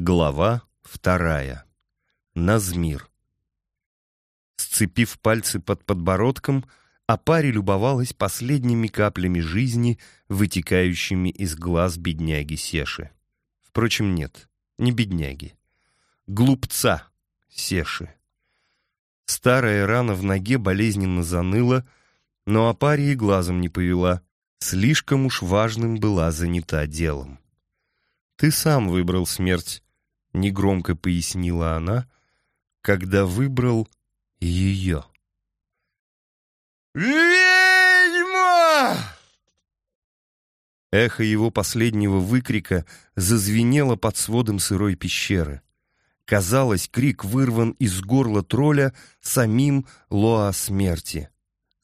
Глава вторая. Назмир. Сцепив пальцы под подбородком, Апари любовалась последними каплями жизни, вытекающими из глаз бедняги Сеши. Впрочем, нет, не бедняги. Глупца Сеши. Старая рана в ноге болезненно заныла, но Апари глазом не повела. Слишком уж важным была занята делом. «Ты сам выбрал смерть», — негромко пояснила она, когда выбрал ее. «Ведьма!» Эхо его последнего выкрика зазвенело под сводом сырой пещеры. Казалось, крик вырван из горла тролля самим Лоа смерти.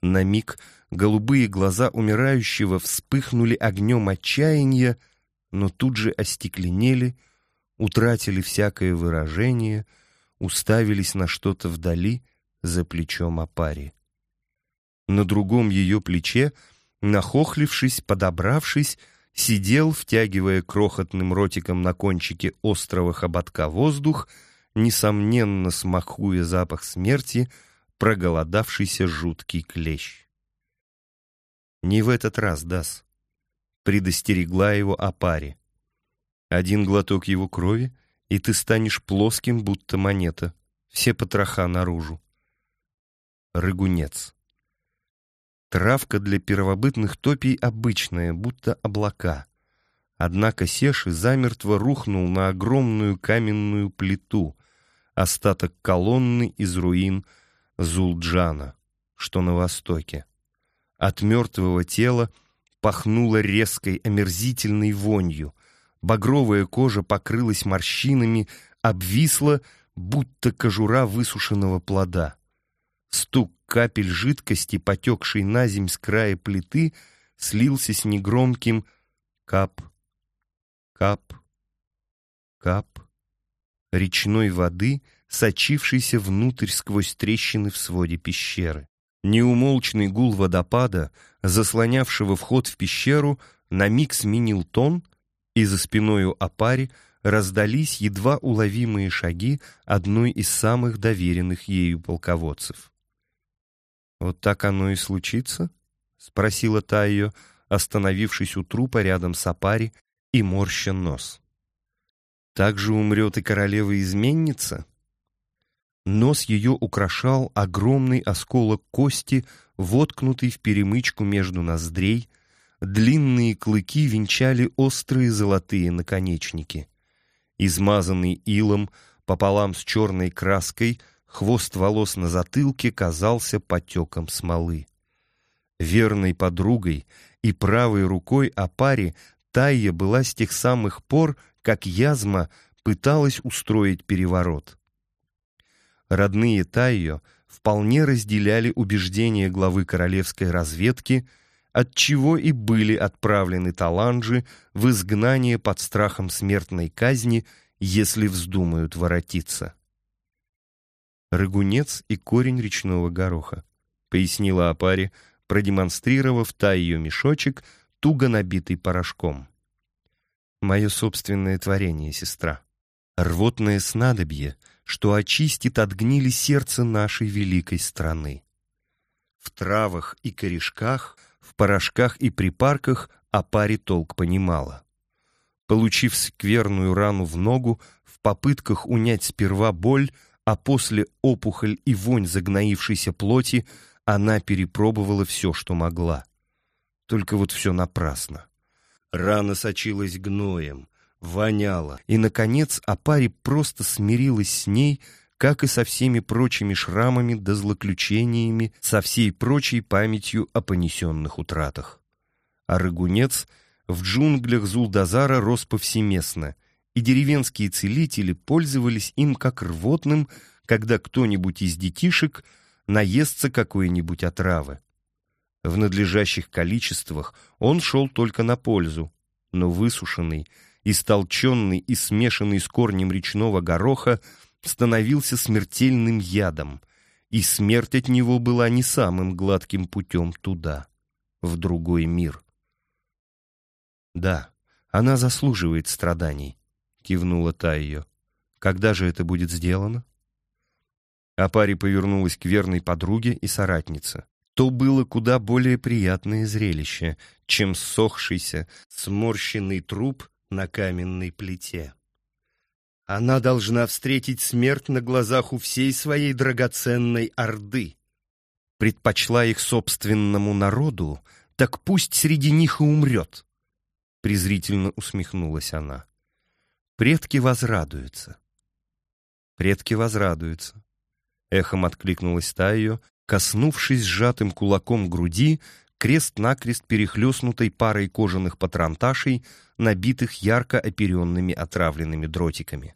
На миг голубые глаза умирающего вспыхнули огнем отчаяния, но тут же остекленели, утратили всякое выражение, уставились на что-то вдали за плечом Апари. На другом ее плече, нахохлившись, подобравшись, сидел, втягивая крохотным ротиком на кончике острого хоботка воздух, несомненно смахуя запах смерти, проголодавшийся жуткий клещ. «Не в этот раз, Дас», — предостерегла его о паре. «Один глоток его крови, и ты станешь плоским, будто монета, все потроха наружу». Рыгунец. Травка для первобытных топий обычная, будто облака. Однако Сеши замертво рухнул на огромную каменную плиту, остаток колонны из руин Зулджана, что на востоке. От мертвого тела пахнуло резкой, омерзительной вонью. Багровая кожа покрылась морщинами, обвисла, будто кожура высушенного плода. Стук капель жидкости, потекшей на земь с края плиты, слился с негромким кап, кап, кап речной воды, сочившейся внутрь сквозь трещины в своде пещеры. Неумолчный гул водопада, заслонявшего вход в пещеру, на миг сменил тон, и за спиною Апари раздались едва уловимые шаги одной из самых доверенных ею полководцев. «Вот так оно и случится?» — спросила та ее, остановившись у трупа рядом с Апари и морща нос. «Так же умрет и королева-изменница?» Нос ее украшал огромный осколок кости, воткнутый в перемычку между ноздрей, длинные клыки венчали острые золотые наконечники. Измазанный илом пополам с черной краской, хвост волос на затылке казался потеком смолы. Верной подругой и правой рукой Апари Тайя была с тех самых пор, как Язма пыталась устроить переворот. Родные Тайо вполне разделяли убеждения главы королевской разведки, отчего и были отправлены таланджи в изгнание под страхом смертной казни, если вздумают воротиться. «Рыгунец и корень речного гороха», — пояснила Апари, продемонстрировав Тайо мешочек, туго набитый порошком. «Мое собственное творение, сестра. Рвотное снадобье — что очистит от гнили сердце нашей великой страны. В травах и корешках, в порошках и припарках о паре толк понимала. Получив скверную рану в ногу, в попытках унять сперва боль, а после опухоль и вонь загноившейся плоти, она перепробовала все, что могла. Только вот все напрасно. Рана сочилась гноем, воняло, и, наконец, Апари просто смирилась с ней, как и со всеми прочими шрамами да злоключениями, со всей прочей памятью о понесенных утратах. А рыгунец в джунглях Зулдазара рос повсеместно, и деревенские целители пользовались им как рвотным, когда кто-нибудь из детишек наестся какой-нибудь отравы. В надлежащих количествах он шел только на пользу, но высушенный, истолченный и смешанный с корнем речного гороха, становился смертельным ядом, и смерть от него была не самым гладким путем туда, в другой мир. Да, она заслуживает страданий, кивнула Тайо. «Когда же это будет сделано?» Апари повернулась к верной подруге и соратнице. То было куда более приятное зрелище, чем ссохшийся, сморщенный труп на каменной плите. Она должна встретить смерть на глазах у всей своей драгоценной Орды. Предпочла их собственному народу, так пусть среди них и умрет. Презрительно усмехнулась она. Предки возрадуются. Предки возрадуются. Эхом откликнулась та ее, коснувшись сжатым кулаком груди, крест-накрест перехлестнутой парой кожаных патронташей, набитых ярко оперенными отравленными дротиками.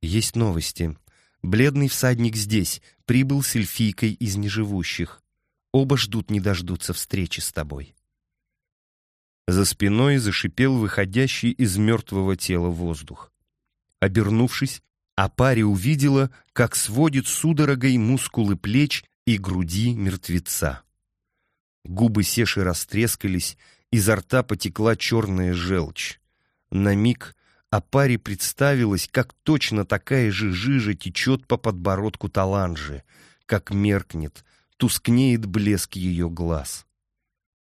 «Есть новости. Бледный всадник здесь, прибыл с эльфийкой из неживущих. Оба ждут не дождутся встречи с тобой». За спиной зашипел выходящий из мертвого тела воздух. Обернувшись, Апари увидела, как сводит судорогой мускулы плеч и груди мертвеца. Губы Сеши растрескались, изо рта потекла черная желчь. На миг Апари представилась, как точно такая же жижа течет по подбородку Таланжи, как меркнет, тускнеет блеск ее глаз.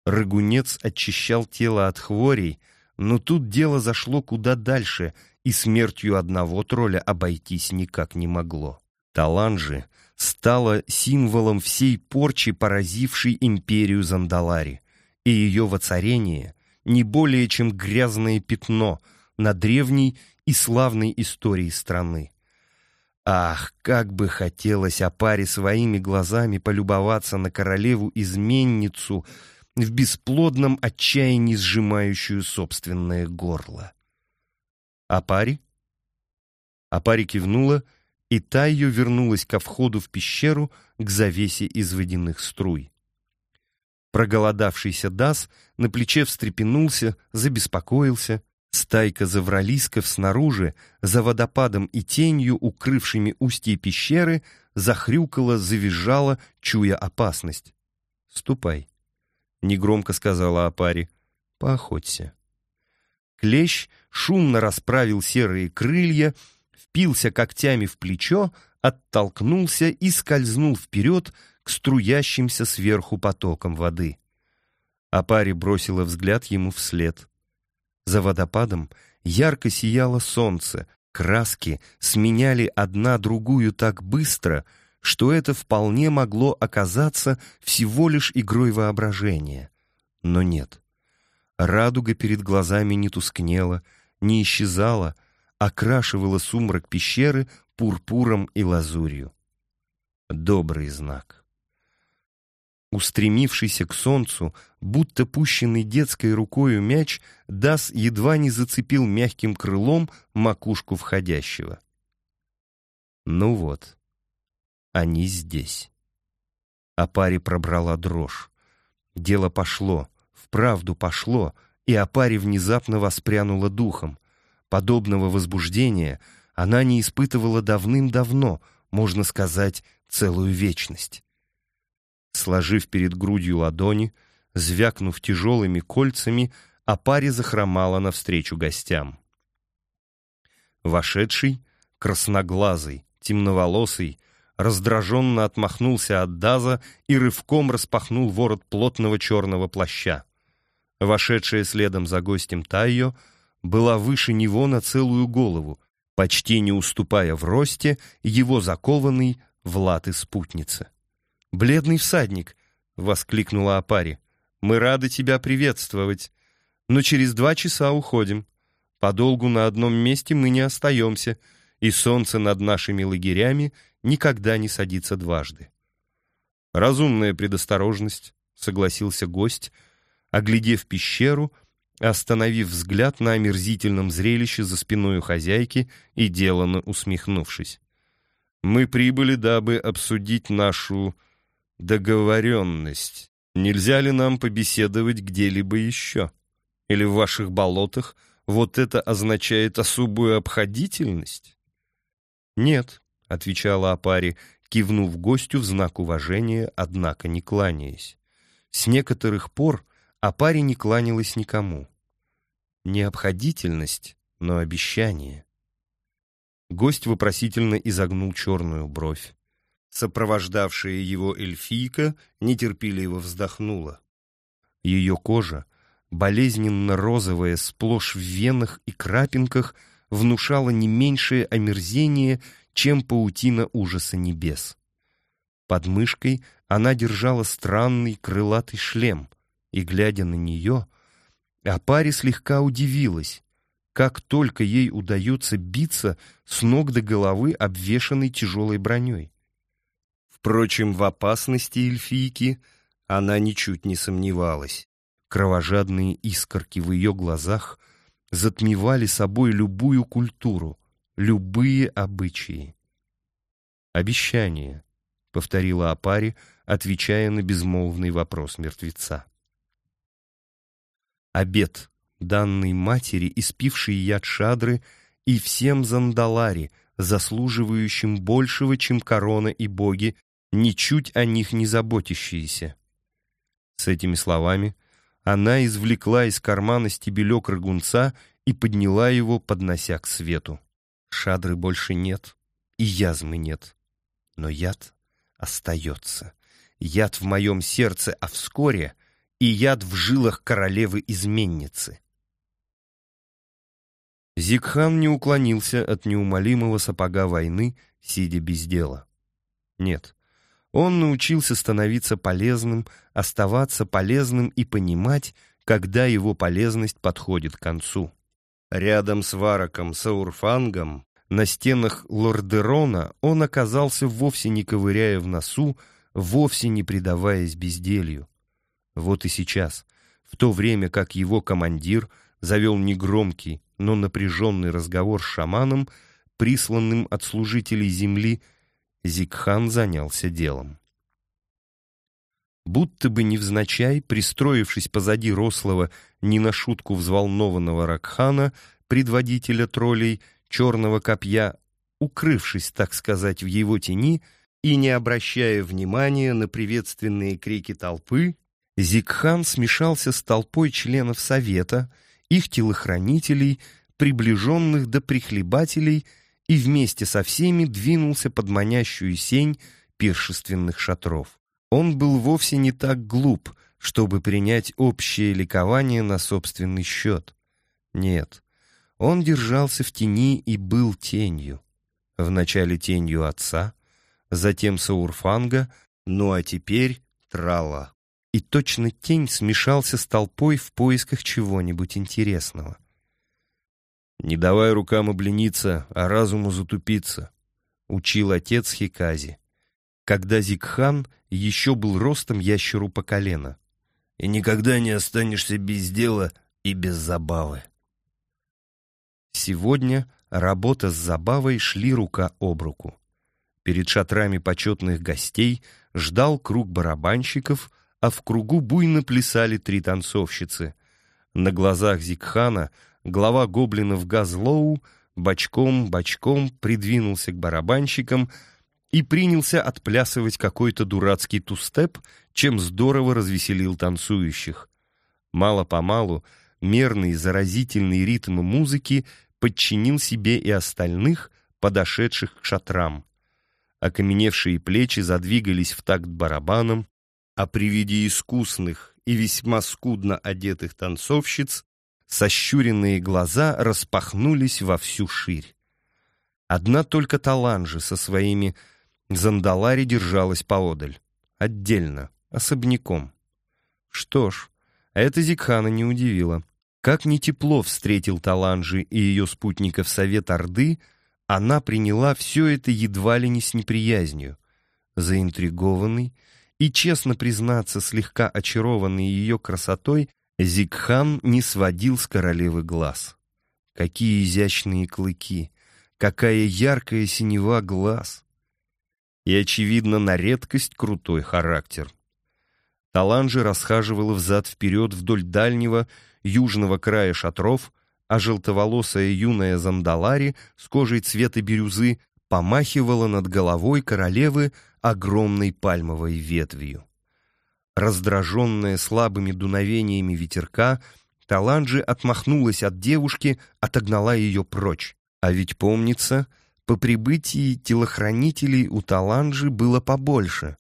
Рыгунец очищал тело от хворей, но тут дело зашло куда дальше, и смертью одного тролля обойтись никак не могло. Таланжи стала символом всей порчи, поразившей империю Зандалари, и ее воцарение не более чем грязное пятно на древней и славной истории страны. Ах, как бы хотелось Апаре своими глазами полюбоваться на королеву-изменницу в бесплодном отчаянии сжимающую собственное горло. Апари? Апари кивнула — и та ее вернулась ко входу в пещеру к завесе из водяных струй. Проголодавшийся Дас на плече встрепенулся, забеспокоился. Стайка завралисков снаружи, за водопадом и тенью, укрывшими устье пещеры, захрюкала, завизжала, чуя опасность. «Ступай», — негромко сказала Апари, — «поохоться». Клещ шумно расправил серые крылья, впился когтями в плечо, оттолкнулся и скользнул вперед к струящимся сверху потокам воды. А паре бросила взгляд ему вслед. За водопадом ярко сияло солнце, краски сменяли одна другую так быстро, что это вполне могло оказаться всего лишь игрой воображения. Но нет. Радуга перед глазами не тускнела, не исчезала, окрашивала сумрак пещеры пурпуром и лазурью. Добрый знак. Устремившийся к солнцу, будто пущенный детской рукою мяч, Дас едва не зацепил мягким крылом макушку входящего. Ну вот, они здесь. А паре пробрала дрожь. Дело пошло, вправду пошло, и Апаре внезапно воспрянула духом — Подобного возбуждения она не испытывала давным-давно, можно сказать, целую вечность. Сложив перед грудью ладони, звякнув тяжелыми кольцами, Апари захромала навстречу гостям. Вошедший, красноглазый, темноволосый, раздраженно отмахнулся от Даза и рывком распахнул ворот плотного черного плаща. Вошедшая следом за гостем Тайо — была выше него на целую голову, почти не уступая в росте его закованной в латы спутницы. «Бледный всадник!» — воскликнула Апари. «Мы рады тебя приветствовать, но через два часа уходим. Подолгу на одном месте мы не остаемся, и солнце над нашими лагерями никогда не садится дважды». «Разумная предосторожность», — согласился гость, оглядев пещеру — остановив взгляд на омерзительном зрелище за спиной у хозяйки и деланно усмехнувшись. «Мы прибыли, дабы обсудить нашу договоренность. Нельзя ли нам побеседовать где-либо еще? Или в ваших болотах вот это означает особую обходительность?» «Нет», — отвечала Апари, кивнув гостю в знак уважения, однако не кланяясь. С некоторых пор а паре не кланялась никому. Необходительность но обещание. Гость вопросительно изогнул черную бровь. Сопровождавшая его эльфийка нетерпеливо вздохнула. Ее кожа, болезненно-розовая, сплошь в венах и крапинках, внушала не меньшее омерзение, чем паутина ужаса небес. Под мышкой она держала странный крылатый шлем, и, глядя на нее, Апари слегка удивилась, как только ей удается биться с ног до головы, обвешанной тяжелой броней. Впрочем, в опасности эльфийки она ничуть не сомневалась. Кровожадные искорки в ее глазах затмевали собой любую культуру, любые обычаи. «Обещание», — повторила Апари, отвечая на безмолвный вопрос мертвеца. Обед, данный матери, испившей яд шадры, и всем Зандалари, заслуживающим большего, чем корона и боги, ничуть о них не заботящиеся. С этими словами она извлекла из кармана стебелек рыгунца и подняла его, поднося к свету. Шадры больше нет, и язмы нет, но яд остается. Яд в моем сердце, а вскоре и яд в жилах королевы-изменницы. Зигхан не уклонился от неумолимого сапога войны, сидя без дела. Нет, он научился становиться полезным, оставаться полезным и понимать, когда его полезность подходит к концу. Рядом с Вараком Саурфангом на стенах Лордерона он оказался вовсе не ковыряя в носу, вовсе не предаваясь безделью. Вот и сейчас, в то время как его командир завел негромкий, но напряженный разговор с шаманом, присланным от служителей земли, Зикхан занялся делом. Будто бы невзначай, пристроившись позади рослого, не на шутку взволнованного Ракхана, предводителя троллей, черного копья, укрывшись, так сказать, в его тени и не обращая внимания на приветственные крики толпы, Зикхан смешался с толпой членов Совета, их телохранителей, приближенных до прихлебателей и вместе со всеми двинулся под манящую сень пиршественных шатров. Он был вовсе не так глуп, чтобы принять общее ликование на собственный счет. Нет, он держался в тени и был тенью. Вначале тенью отца, затем Саурфанга, ну а теперь Трала. И точно тень смешался с толпой в поисках чего-нибудь интересного. «Не давай рукам облениться, а разуму затупиться», — учил отец Хикази, когда Зикхан еще был ростом ящеру по колено. «И никогда не останешься без дела и без забавы». Сегодня работа с забавой шли рука об руку. Перед шатрами почетных гостей ждал круг барабанщиков, а в кругу буйно плясали три танцовщицы. На глазах Зикхана — глава гоблинов Газлоу бочком-бочком придвинулся к барабанщикам и принялся отплясывать какой-то дурацкий тустеп, чем здорово развеселил танцующих. Мало-помалу мерный заразительный ритм музыки подчинил себе и остальных, подошедших к шатрам. Окаменевшие плечи задвигались в такт барабаном, а при виде искусных и весьма скудно одетых танцовщиц Сощуренные глаза распахнулись во всю ширь. Одна только Таланжи со своими зандалари держалась поодаль, отдельно, особняком. Что ж, это Зикхана не удивило. Как не тепло встретил Таланжи и ее спутников Совет Орды, она приняла все это едва ли не с неприязнью. Заинтригованный и, честно признаться, слегка очарованный ее красотой, Зигхан не сводил с королевы глаз. Какие изящные клыки! Какая яркая синева глаз! И, очевидно, на редкость крутой характер. Таланжи расхаживала взад-вперед вдоль дальнего, южного края шатров, а желтоволосая юная Зандалари с кожей цвета бирюзы помахивала над головой королевы огромной пальмовой ветвью раздраженная слабыми дуновениями ветерка, Таланджи отмахнулась от девушки, отогнала ее прочь. А ведь помнится, по прибытии телохранителей у Таланджи было побольше.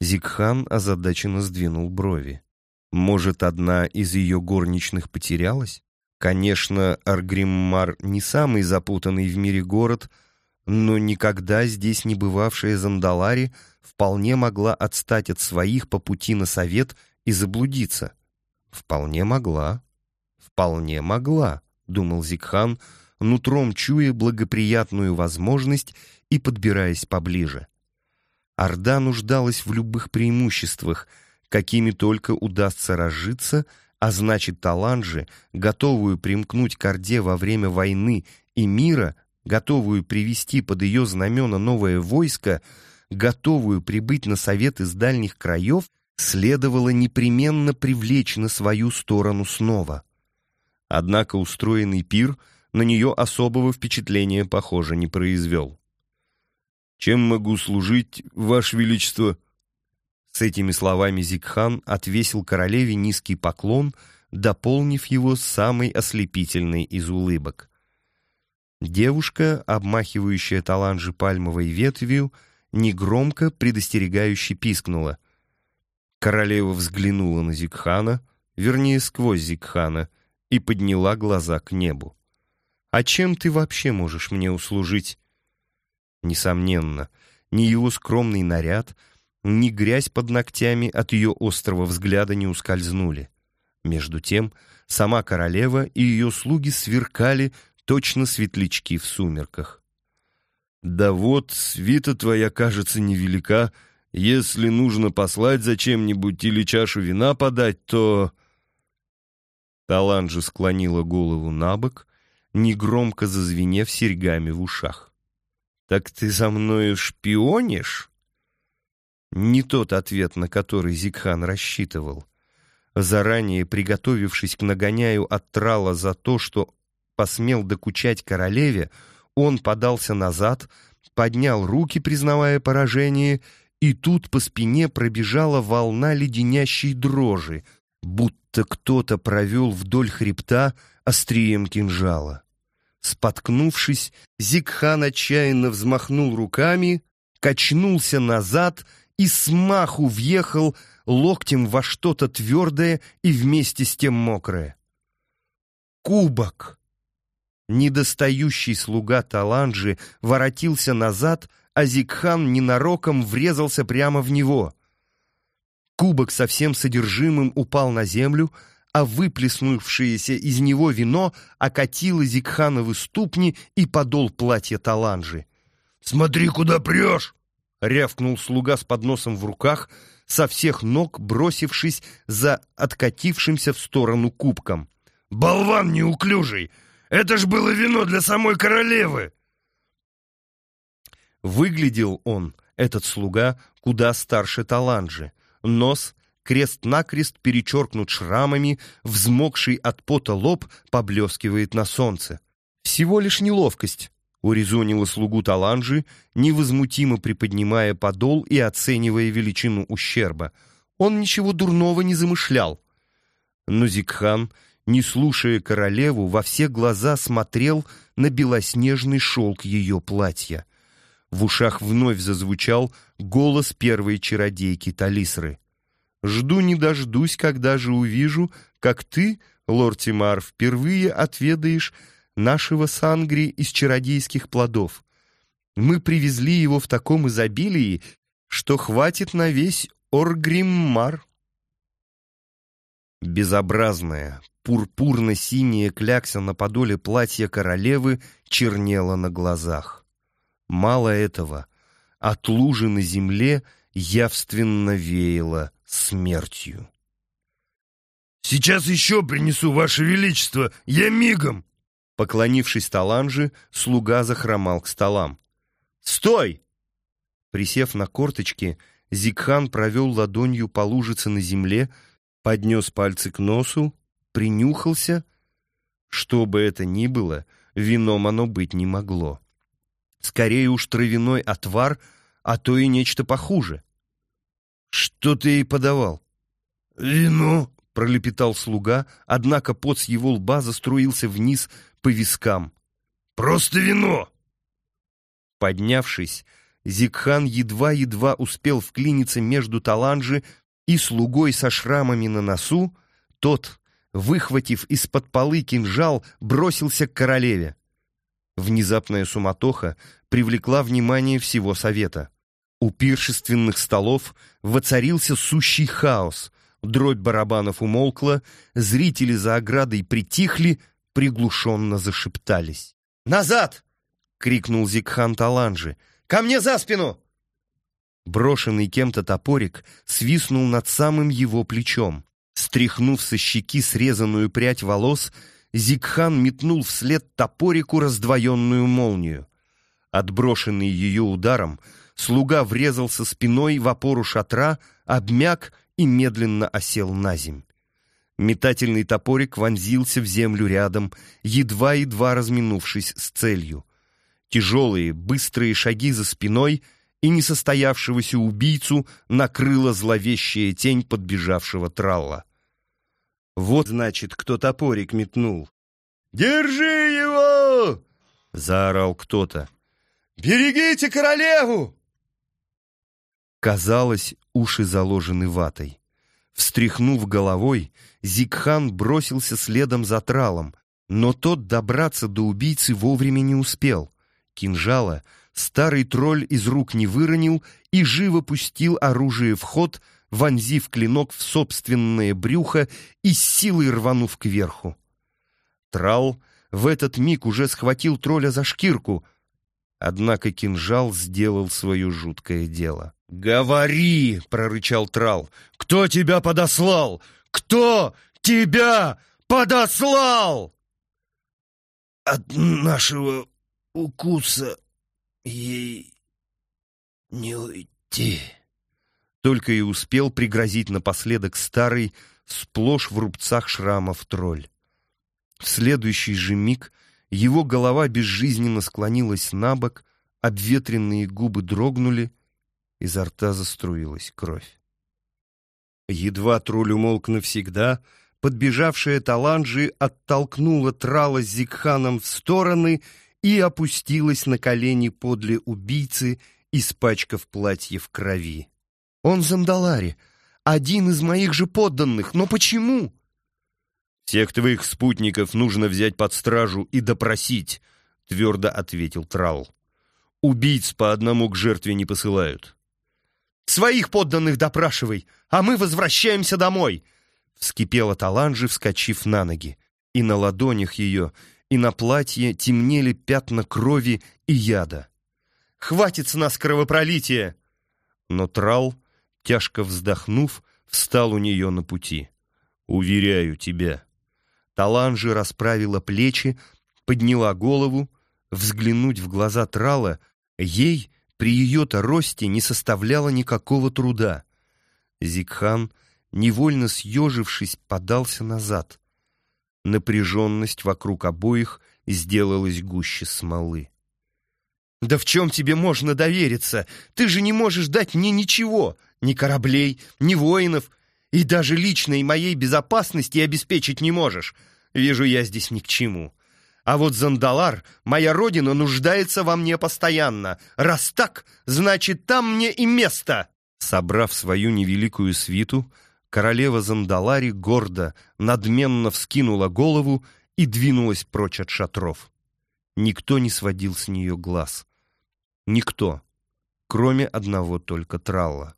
Зикхан озадаченно сдвинул брови. Может, одна из ее горничных потерялась? Конечно, Аргриммар не самый запутанный в мире город, но никогда здесь не бывавшая Зандалари вполне могла отстать от своих по пути на совет и заблудиться. Вполне могла. Вполне могла, думал Зикхан, нутром чуя благоприятную возможность и подбираясь поближе. Орда нуждалась в любых преимуществах, какими только удастся разжиться, а значит, Таланджи, готовую примкнуть к Орде во время войны и мира, готовую привести под ее знамена новое войско, готовую прибыть на совет из дальних краев, следовало непременно привлечь на свою сторону снова. Однако устроенный пир на нее особого впечатления, похоже, не произвел. «Чем могу служить, Ваше Величество?» С этими словами Зикхан отвесил королеве низкий поклон, дополнив его самой ослепительной из улыбок. Девушка, обмахивающая таланжи пальмовой ветвью, негромко предостерегающе пискнула. Королева взглянула на Зикхана, вернее, сквозь Зикхана, и подняла глаза к небу. «А чем ты вообще можешь мне услужить?» Несомненно, ни его скромный наряд, ни грязь под ногтями от ее острого взгляда не ускользнули. Между тем, сама королева и ее слуги сверкали точно светлячки в сумерках. «Да вот, свита твоя, кажется, невелика. Если нужно послать за чем-нибудь или чашу вина подать, то...» Таланджа склонила голову на бок, негромко зазвенев серьгами в ушах. «Так ты за мною шпионишь?» Не тот ответ, на который Зикхан рассчитывал. Заранее приготовившись к нагоняю от Трала за то, что посмел докучать королеве, он подался назад, поднял руки, признавая поражение, и тут по спине пробежала волна леденящей дрожи, будто кто-то провел вдоль хребта острием кинжала. Споткнувшись, Зикхан отчаянно взмахнул руками, качнулся назад и смаху въехал локтем во что-то твердое и вместе с тем мокрое. Кубок! Недостающий слуга Таланджи воротился назад, а Зикхан ненароком врезался прямо в него. Кубок со всем содержимым упал на землю, а выплеснувшееся из него вино окатило Зикхановы ступни и подол платья Таланжи. «Смотри, куда прешь!» — рявкнул слуга с подносом в руках, со всех ног бросившись за откатившимся в сторону кубком. «Болван неуклюжий! Это ж было вино для самой королевы!» Выглядел он, этот слуга, куда старше Таланжи. Нос крест-накрест перечеркнут шрамами, взмокший от пота лоб поблескивает на солнце. Всего лишь неловкость, урезонила слугу Таланжи, невозмутимо приподнимая подол и оценивая величину ущерба. Он ничего дурного не замышлял. Но Зикхан, не слушая королеву, во все глаза смотрел на белоснежный шелк ее платья. В ушах вновь зазвучал голос первой чародейки Талисры. Жду не дождусь, когда же увижу, как ты, лорд Тимар, впервые отведаешь нашего сангри из чародейских плодов. Мы привезли его в таком изобилии, что хватит на весь Оргриммар. Безобразная, пурпурно-синяя клякса на подоле платья королевы чернела на глазах. Мало этого, от лужи на земле явственно веяло смертью. «Сейчас еще принесу, Ваше Величество! Я мигом!» Поклонившись Таланже, слуга захромал к столам. «Стой!» Присев на корточки, Зикхан провел ладонью по лужице на земле, поднес пальцы к носу, принюхался. Что бы это ни было, вином оно быть не могло. Скорее уж травяной отвар, а то и нечто похуже. «Что ты ей подавал?» «Вино», — пролепетал слуга, однако пот с его лба заструился вниз по вискам. «Просто вино!» Поднявшись, Зикхан едва-едва успел вклиниться между Таланжи и слугой со шрамами на носу, тот, выхватив из-под полы кинжал, бросился к королеве. Внезапная суматоха привлекла внимание всего совета. У пиршественных столов воцарился сущий хаос. Дробь барабанов умолкла, зрители за оградой притихли, приглушенно зашептались. «Назад!» — крикнул Зикхан Таланжи. «Ко мне за спину!» Брошенный кем-то топорик свистнул над самым его плечом. Стряхнув со щеки срезанную прядь волос, Зикхан метнул вслед топорику раздвоенную молнию. Отброшенный ее ударом, слуга врезался спиной в опору шатра, обмяк и медленно осел на земь. Метательный топорик вонзился в землю рядом, едва-едва разминувшись с целью. Тяжелые, быстрые шаги за спиной и несостоявшегося убийцу накрыла зловещая тень подбежавшего тралла. Вот, значит, кто топорик метнул. «Держи его!» — заорал кто-то. «Берегите королеву!» Казалось, уши заложены ватой. Встряхнув головой, Зикхан бросился следом за тралом, но тот добраться до убийцы вовремя не успел. Кинжала старый тролль из рук не выронил и живо пустил оружие в ход, вонзив клинок в собственное брюхо и с силой рванув кверху. Трал в этот миг уже схватил тролля за шкирку, однако кинжал сделал свое жуткое дело. «Говори!» — прорычал Трал. «Кто тебя подослал? Кто тебя подослал?» «От нашего укуса ей не уйти», — только и успел пригрозить напоследок старый, сплошь в рубцах шрамов тролль. В следующий же миг его голова безжизненно склонилась на бок, обветренные губы дрогнули, изо рта заструилась кровь. Едва тролль умолк навсегда, подбежавшая Таланджи оттолкнула Трала с Зикханом в стороны и опустилась на колени подле убийцы, испачкав платье в крови. «Он Зандалари, один из моих же подданных, но почему?» «Всех твоих спутников нужно взять под стражу и допросить», — твердо ответил Трал. «Убийц по одному к жертве не посылают». Своих подданных допрашивай, а мы возвращаемся домой!» Вскипела Таланжи, вскочив на ноги. И на ладонях ее, и на платье темнели пятна крови и яда. «Хватит с нас кровопролития!» Но Трал, тяжко вздохнув, встал у нее на пути. «Уверяю тебя». Таланжи расправила плечи, подняла голову, взглянуть в глаза Трала ей при ее-то росте не составляло никакого труда. Зикхан, невольно съежившись, подался назад. Напряженность вокруг обоих сделалась гуще смолы. «Да в чем тебе можно довериться? Ты же не можешь дать мне ничего, ни кораблей, ни воинов, и даже личной моей безопасности обеспечить не можешь. Вижу, я здесь ни к чему. А вот Зандалар, моя родина, нуждается во мне постоянно. Раз так, значит, там мне и место!» Собрав свою невеликую свиту, королева Зандалари гордо, надменно вскинула голову и двинулась прочь от шатров. Никто не сводил с нее глаз. Никто, кроме одного только Тралла.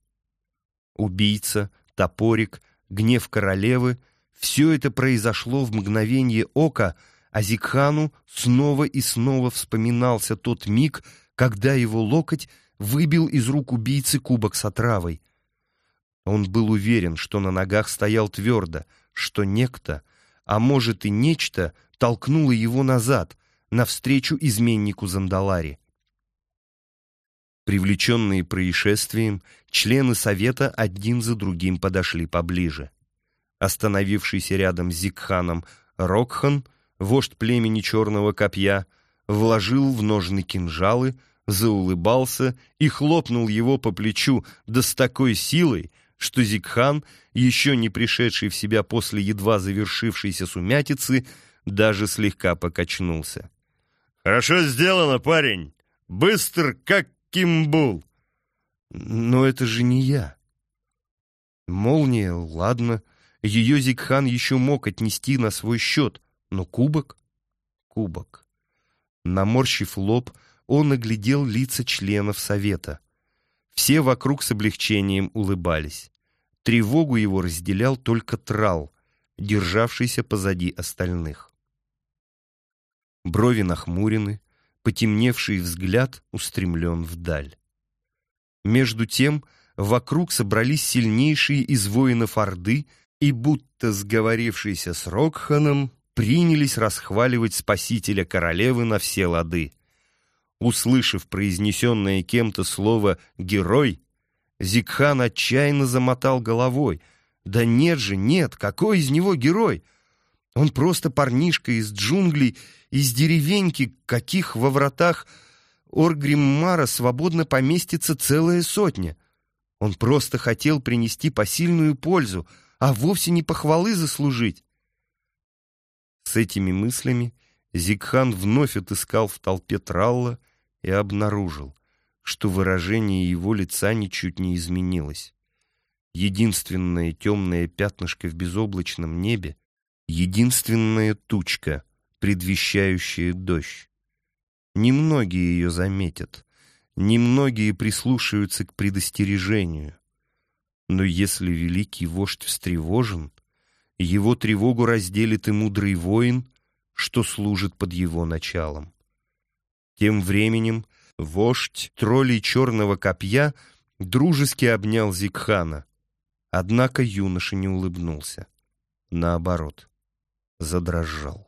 Убийца, топорик, гнев королевы — все это произошло в мгновение ока — а Зикхану снова и снова вспоминался тот миг, когда его локоть выбил из рук убийцы кубок с отравой. Он был уверен, что на ногах стоял твердо, что некто, а может и нечто, толкнуло его назад, навстречу изменнику Зандалари. Привлеченные происшествием, члены совета один за другим подошли поближе. Остановившийся рядом с Зикханом Рокхан — вождь племени Черного Копья, вложил в ножны кинжалы, заулыбался и хлопнул его по плечу, да с такой силой, что Зикхан, еще не пришедший в себя после едва завершившейся сумятицы, даже слегка покачнулся. «Хорошо сделано, парень! Быстр, как Кимбул!» «Но это же не я!» Молния, ладно, ее Зикхан еще мог отнести на свой счет, но кубок? Кубок. Наморщив лоб, он оглядел лица членов совета. Все вокруг с облегчением улыбались. Тревогу его разделял только трал, державшийся позади остальных. Брови нахмурены, потемневший взгляд устремлен вдаль. Между тем вокруг собрались сильнейшие из воинов Орды и, будто сговорившиеся с Рокханом, принялись расхваливать спасителя королевы на все лады. Услышав произнесенное кем-то слово «герой», Зикхан отчаянно замотал головой. «Да нет же, нет, какой из него герой? Он просто парнишка из джунглей, из деревеньки, каких во вратах Оргриммара свободно поместится целая сотня. Он просто хотел принести посильную пользу, а вовсе не похвалы заслужить. С этими мыслями Зигхан вновь отыскал в толпе Тралла и обнаружил, что выражение его лица ничуть не изменилось. Единственное темное пятнышко в безоблачном небе, единственная тучка, предвещающая дождь. Немногие ее заметят, немногие прислушаются к предостережению. Но если великий вождь встревожен, его тревогу разделит и мудрый воин, что служит под его началом. Тем временем вождь троллей черного копья дружески обнял Зикхана, однако юноша не улыбнулся. Наоборот, задрожал.